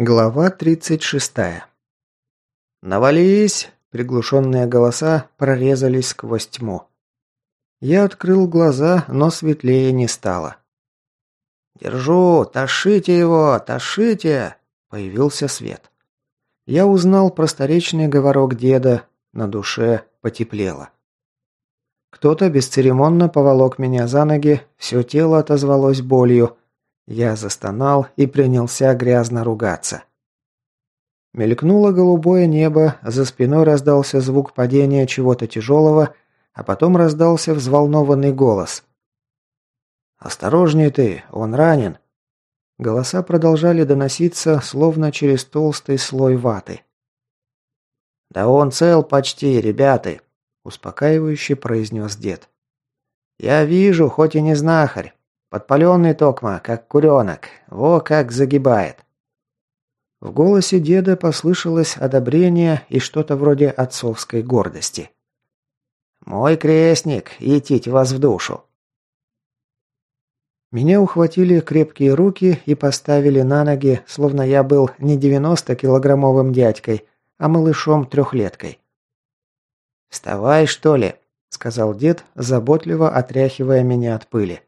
Глава 36. «Навались!» – приглушенные голоса прорезались сквозь тьму. Я открыл глаза, но светлее не стало. «Держу! Тащите его! Тащите!» – появился свет. Я узнал просторечный говорок деда, на душе потеплело. Кто-то бесцеремонно поволок меня за ноги, все тело отозвалось болью – я застонал и принялся грязно ругаться. Мелькнуло голубое небо, за спиной раздался звук падения чего-то тяжелого, а потом раздался взволнованный голос. «Осторожней ты, он ранен!» Голоса продолжали доноситься, словно через толстый слой ваты. «Да он цел почти, ребята!» – успокаивающе произнес дед. «Я вижу, хоть и не знахарь, Подпаленный токма, как куренок. Во как загибает. В голосе деда послышалось одобрение и что-то вроде отцовской гордости. «Мой крестник, идите вас в душу!» Меня ухватили крепкие руки и поставили на ноги, словно я был не 90-килограммовым дядькой, а малышом-трехлеткой. «Вставай, что ли?» – сказал дед, заботливо отряхивая меня от пыли.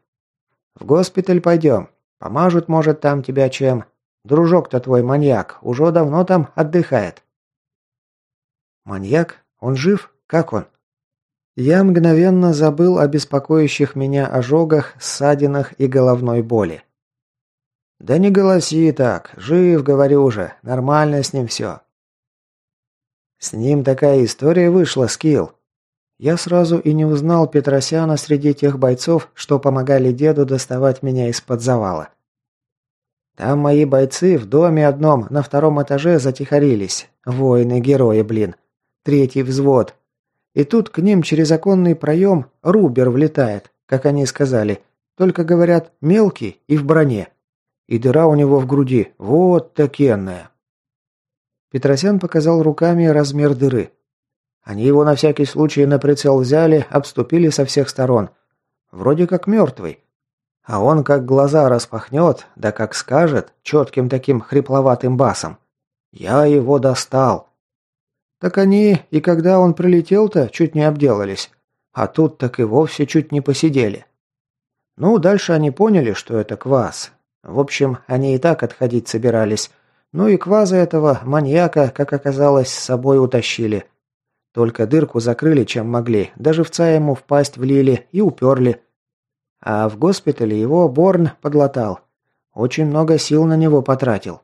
В госпиталь пойдем. Помажут, может, там тебя чем. Дружок-то твой маньяк уже давно там отдыхает». «Маньяк? Он жив? Как он?» Я мгновенно забыл о беспокоящих меня ожогах, ссадинах и головной боли. «Да не голоси так. Жив, говорю же. Нормально с ним все». «С ним такая история вышла, Скилл. Я сразу и не узнал Петросяна среди тех бойцов, что помогали деду доставать меня из-под завала. Там мои бойцы в доме одном на втором этаже затихарились. Воины-герои, блин. Третий взвод. И тут к ним через оконный проем Рубер влетает, как они сказали. Только, говорят, мелкий и в броне. И дыра у него в груди. Вот такенная. Петросян показал руками размер дыры. Они его на всякий случай на прицел взяли, обступили со всех сторон. Вроде как мертвый. А он как глаза распахнет, да как скажет, четким таким хрипловатым басом. «Я его достал». Так они, и когда он прилетел-то, чуть не обделались. А тут так и вовсе чуть не посидели. Ну, дальше они поняли, что это квас. В общем, они и так отходить собирались. Ну и кваза этого маньяка, как оказалось, с собой утащили. Только дырку закрыли, чем могли, даже в ему в пасть влили и уперли. А в госпитале его Борн подлатал. Очень много сил на него потратил.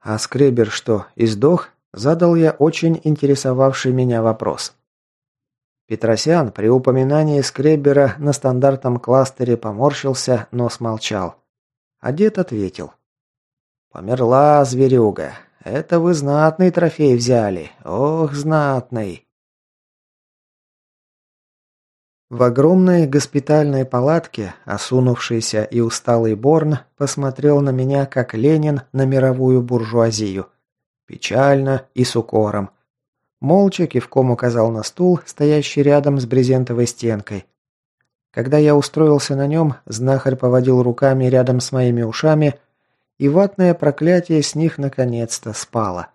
А Скребер что, издох? Задал я очень интересовавший меня вопрос. Петросян при упоминании Скребера на стандартном кластере поморщился, но смолчал. А дед ответил. «Померла зверюга. Это вы знатный трофей взяли. Ох, знатный. В огромной госпитальной палатке осунувшийся и усталый Борн посмотрел на меня, как Ленин на мировую буржуазию. Печально и с укором. Молча кивком указал на стул, стоящий рядом с брезентовой стенкой. Когда я устроился на нем, знахарь поводил руками рядом с моими ушами – и ватное проклятие с них наконец-то спало.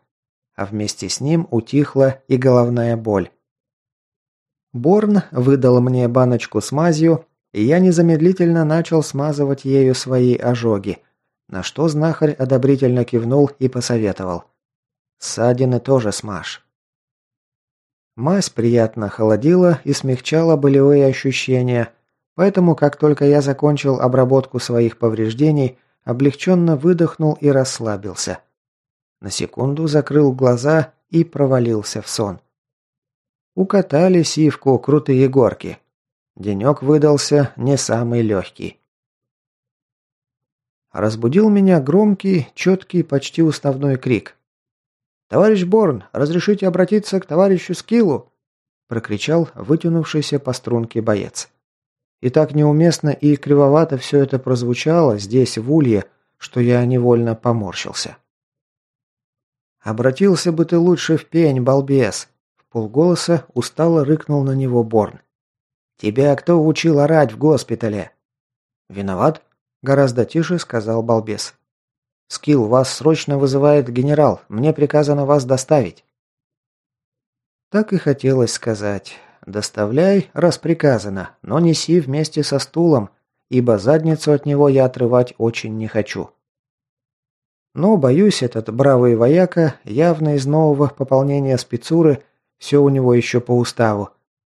А вместе с ним утихла и головная боль. Борн выдал мне баночку с мазью, и я незамедлительно начал смазывать ею свои ожоги, на что знахарь одобрительно кивнул и посоветовал. «Ссадины тоже смажь». Мазь приятно холодила и смягчала болевые ощущения, поэтому как только я закончил обработку своих повреждений, облегченно выдохнул и расслабился. На секунду закрыл глаза и провалился в сон. Укатали сивку крутые горки. Денек выдался не самый легкий. Разбудил меня громкий, четкий, почти уставной крик. «Товарищ Борн, разрешите обратиться к товарищу Скиллу?» прокричал вытянувшийся по струнке боец. И так неуместно и кривовато все это прозвучало здесь, в улье, что я невольно поморщился. «Обратился бы ты лучше в пень, балбес!» В полголоса устало рыкнул на него Борн. «Тебя кто учил орать в госпитале?» «Виноват?» – гораздо тише сказал балбес. Скилл, вас срочно вызывает генерал. Мне приказано вас доставить». Так и хотелось сказать. «Доставляй, раз приказано, но неси вместе со стулом, ибо задницу от него я отрывать очень не хочу». Но, боюсь, этот бравый вояка, явно из нового пополнения спецуры, все у него еще по уставу,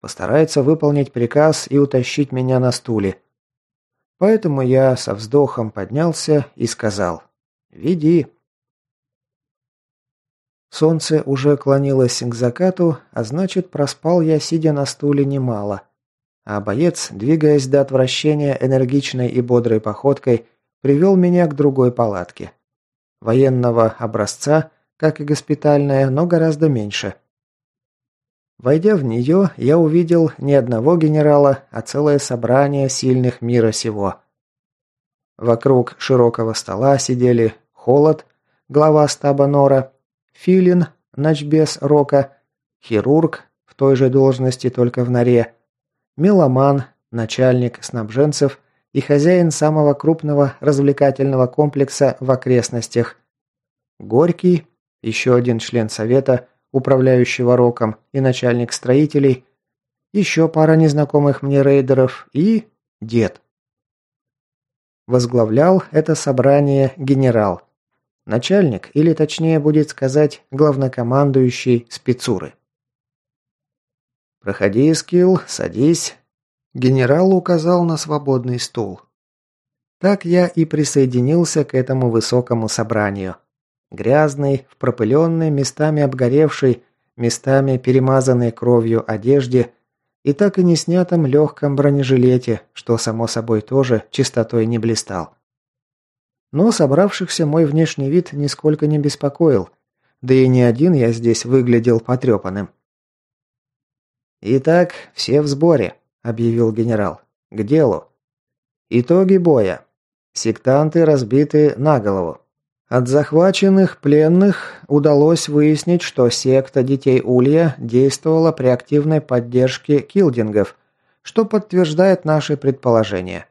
постарается выполнить приказ и утащить меня на стуле. Поэтому я со вздохом поднялся и сказал «Веди». Солнце уже клонилось к закату, а значит, проспал я, сидя на стуле, немало. А боец, двигаясь до отвращения энергичной и бодрой походкой, привел меня к другой палатке военного образца, как и госпитальная, но гораздо меньше. Войдя в нее, я увидел не одного генерала, а целое собрание сильных мира сего. Вокруг широкого стола сидели Холод, глава стаба Нора, Филин, начбес Рока, хирург в той же должности, только в норе, меломан, начальник снабженцев и хозяин самого крупного развлекательного комплекса в окрестностях. Горький, еще один член совета, управляющего роком и начальник строителей, еще пара незнакомых мне рейдеров и дед. Возглавлял это собрание генерал. Начальник, или точнее будет сказать, главнокомандующий спецуры. «Проходи, Скилл, садись, Генерал указал на свободный стул. Так я и присоединился к этому высокому собранию. Грязный, в пропыленной, местами обгоревшей, местами перемазанной кровью одежде и так и не снятом легком бронежилете, что, само собой, тоже чистотой не блистал. Но собравшихся мой внешний вид нисколько не беспокоил, да и не один я здесь выглядел потрепанным. «Итак, все в сборе», – объявил генерал. «К делу. Итоги боя. Сектанты разбиты на голову. От захваченных пленных удалось выяснить, что секта Детей Улья действовала при активной поддержке килдингов, что подтверждает наши предположения.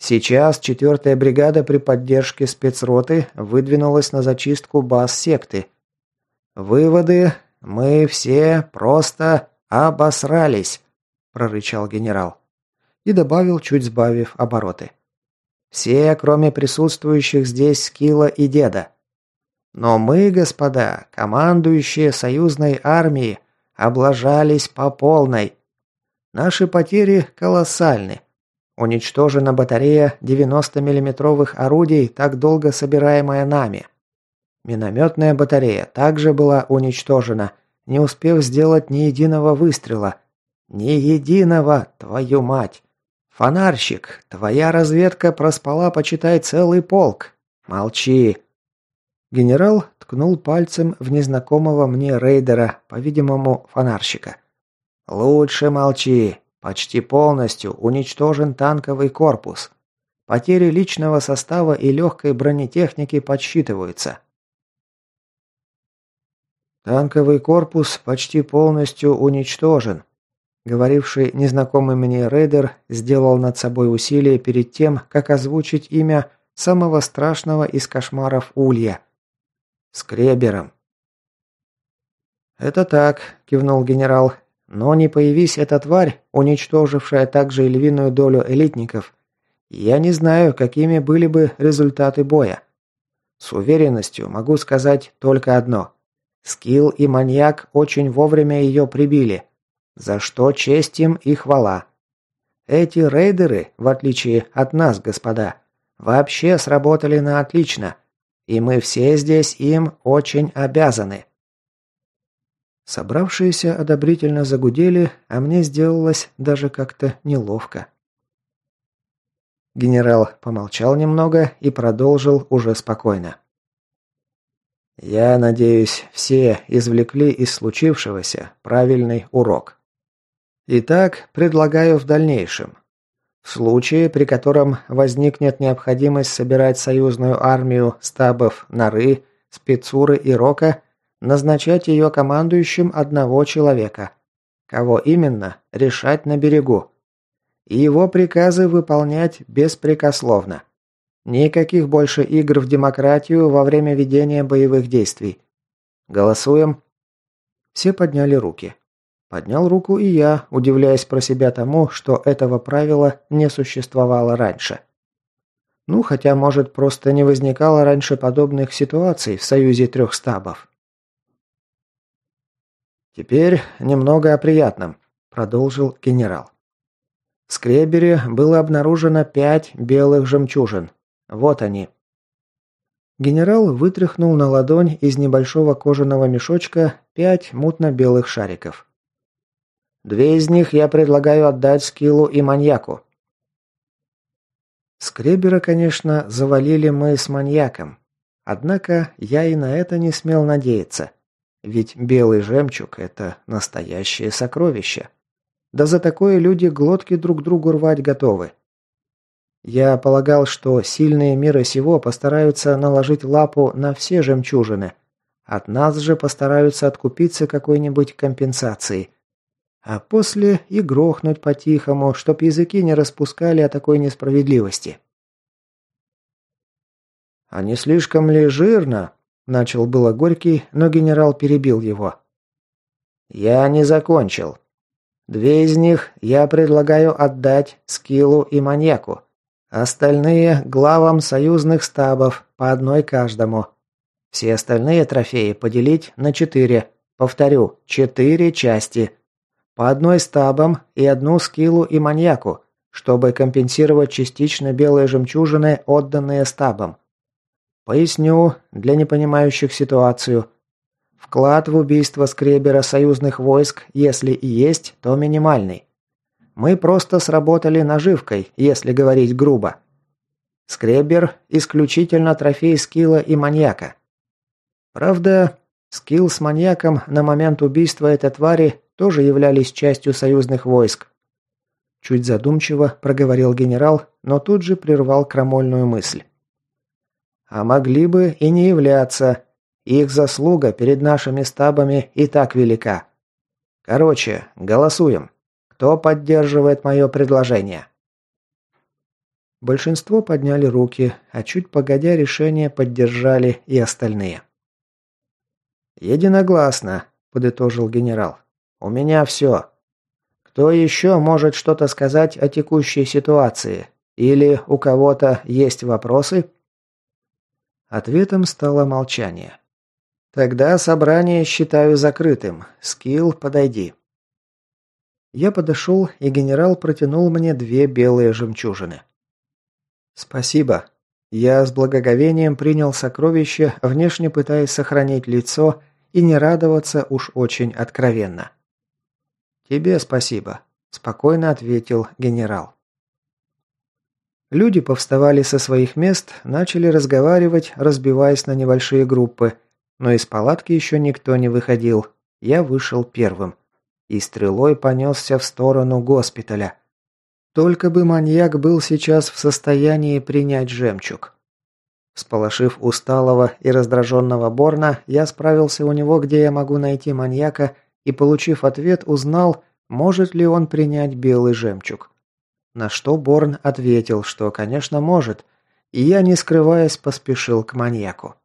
Сейчас четвертая бригада при поддержке спецроты выдвинулась на зачистку баз секты. Выводы мы все просто обосрались прорычал генерал. И добавил, чуть сбавив обороты. Все, кроме присутствующих здесь Скилла и Деда. Но мы, господа, командующие союзной армией, облажались по полной. Наши потери колоссальны. Уничтожена батарея 90-миллиметровых орудий, так долго собираемая нами. Минометная батарея также была уничтожена, не успев сделать ни единого выстрела – «Ни единого, твою мать! Фонарщик, твоя разведка проспала, почитай, целый полк! Молчи!» Генерал ткнул пальцем в незнакомого мне рейдера, по-видимому, фонарщика. «Лучше молчи. Почти полностью уничтожен танковый корпус. Потери личного состава и легкой бронетехники подсчитываются». «Танковый корпус почти полностью уничтожен», Говоривший незнакомый мне рейдер сделал над собой усилие перед тем, как озвучить имя самого страшного из кошмаров Улья. Скребером. «Это так», – кивнул генерал. «Но не появись эта тварь, уничтожившая также и львиную долю элитников, я не знаю, какими были бы результаты боя. С уверенностью могу сказать только одно. Скилл и маньяк очень вовремя ее прибили. За что честь им и хвала. Эти рейдеры, в отличие от нас, господа, вообще сработали на отлично, и мы все здесь им очень обязаны. Собравшиеся одобрительно загудели, а мне сделалось даже как-то неловко. Генерал помолчал немного и продолжил уже спокойно. «Я надеюсь, все извлекли из случившегося правильный урок. Итак, предлагаю в дальнейшем. В случае, при котором возникнет необходимость собирать союзную армию стабов Нары, Спецуры и Рока, назначать ее командующим одного человека. Кого именно, решать на берегу. И его приказы выполнять беспрекословно. Никаких больше игр в демократию во время ведения боевых действий. Голосуем. Все подняли руки. Поднял руку и я, удивляясь про себя тому, что этого правила не существовало раньше. Ну, хотя, может, просто не возникало раньше подобных ситуаций в союзе трех стабов. «Теперь немного о приятном», – продолжил генерал. В скребере было обнаружено пять белых жемчужин. Вот они. Генерал вытряхнул на ладонь из небольшого кожаного мешочка пять мутно-белых шариков. Две из них я предлагаю отдать Скиллу и Маньяку. Скребера, конечно, завалили мы с маньяком. Однако я и на это не смел надеяться. Ведь белый жемчуг – это настоящее сокровище. Да за такое люди глотки друг другу рвать готовы. Я полагал, что сильные мира сего постараются наложить лапу на все жемчужины. От нас же постараются откупиться какой-нибудь компенсацией. А после и грохнуть по-тихому, чтоб языки не распускали о такой несправедливости. «А не слишком ли жирно?» – начал было Горький, но генерал перебил его. «Я не закончил. Две из них я предлагаю отдать Скиллу и Маньяку. Остальные – главам союзных стабов, по одной каждому. Все остальные трофеи поделить на четыре. Повторю, четыре части. По одной стабам и одну скиллу и маньяку, чтобы компенсировать частично белые жемчужины, отданные стабам. Поясню, для непонимающих ситуацию. Вклад в убийство скребера союзных войск, если и есть, то минимальный. Мы просто сработали наживкой, если говорить грубо. Скребер – исключительно трофей скилла и маньяка. Правда, скилл с маньяком на момент убийства этой твари тоже являлись частью союзных войск. Чуть задумчиво проговорил генерал, но тут же прервал крамольную мысль. А могли бы и не являться. Их заслуга перед нашими стабами и так велика. Короче, голосуем. Кто поддерживает мое предложение?» Большинство подняли руки, а чуть погодя решение поддержали и остальные. «Единогласно», – подытожил генерал. «У меня все. Кто еще может что-то сказать о текущей ситуации? Или у кого-то есть вопросы?» Ответом стало молчание. «Тогда собрание считаю закрытым. Скилл, подойди». Я подошел, и генерал протянул мне две белые жемчужины. «Спасибо». Я с благоговением принял сокровище, внешне пытаясь сохранить лицо и не радоваться уж очень откровенно. «Тебе спасибо», – спокойно ответил генерал. Люди повставали со своих мест, начали разговаривать, разбиваясь на небольшие группы, но из палатки еще никто не выходил. Я вышел первым и стрелой понесся в сторону госпиталя. Только бы маньяк был сейчас в состоянии принять жемчуг. Сполошив усталого и раздраженного Борна, я справился у него, где я могу найти маньяка, и, получив ответ, узнал, может ли он принять белый жемчуг. На что Борн ответил, что, конечно, может, и я, не скрываясь, поспешил к маньяку.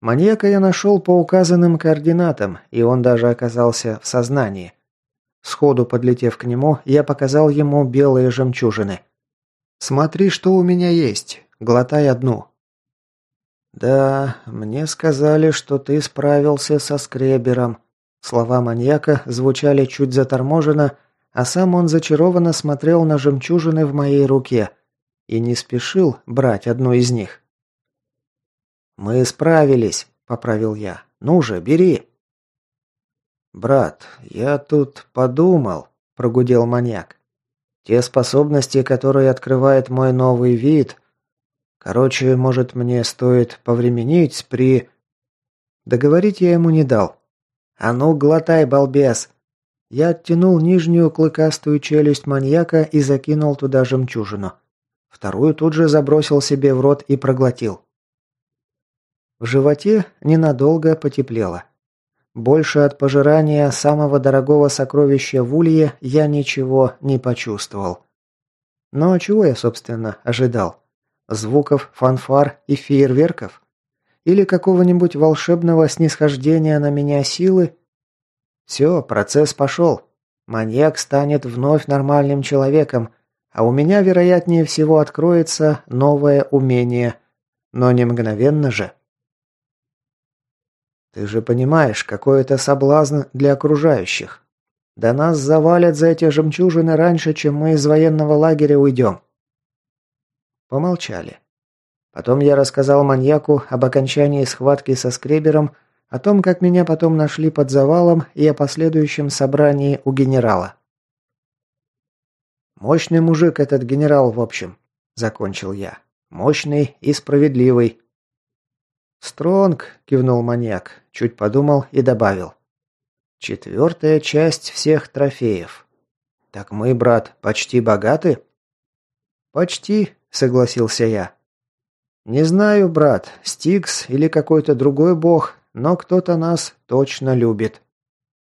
Маньяка я нашел по указанным координатам, и он даже оказался в сознании. Сходу подлетев к нему, я показал ему белые жемчужины. «Смотри, что у меня есть. Глотай одну». «Да, мне сказали, что ты справился со скребером». Слова маньяка звучали чуть заторможенно, а сам он зачарованно смотрел на жемчужины в моей руке и не спешил брать одну из них. «Мы справились», – поправил я. «Ну же, бери». «Брат, я тут подумал», – прогудел маньяк. «Те способности, которые открывает мой новый вид... Короче, может, мне стоит повременить при...» Договорить я ему не дал. «А ну, глотай, балбес!» Я оттянул нижнюю клыкастую челюсть маньяка и закинул туда жемчужину. Вторую тут же забросил себе в рот и проглотил. В животе ненадолго потеплело. Больше от пожирания самого дорогого сокровища в улье я ничего не почувствовал. Но чего я, собственно, ожидал? Звуков, фанфар и фейерверков? Или какого-нибудь волшебного снисхождения на меня силы? Все, процесс пошел. Маньяк станет вновь нормальным человеком, а у меня, вероятнее всего, откроется новое умение. Но не мгновенно же. Ты же понимаешь, какой это соблазн для окружающих. Да нас завалят за эти жемчужины раньше, чем мы из военного лагеря уйдем. Помолчали. Потом я рассказал маньяку об окончании схватки со скребером, о том, как меня потом нашли под завалом и о последующем собрании у генерала. «Мощный мужик этот генерал, в общем», — закончил я. «Мощный и справедливый». «Стронг», — кивнул маньяк, чуть подумал и добавил. «Четвертая часть всех трофеев. Так мы, брат, почти богаты?» «Почти», — согласился я. «Не знаю, брат, Стикс или какой-то другой бог, но кто-то нас точно любит».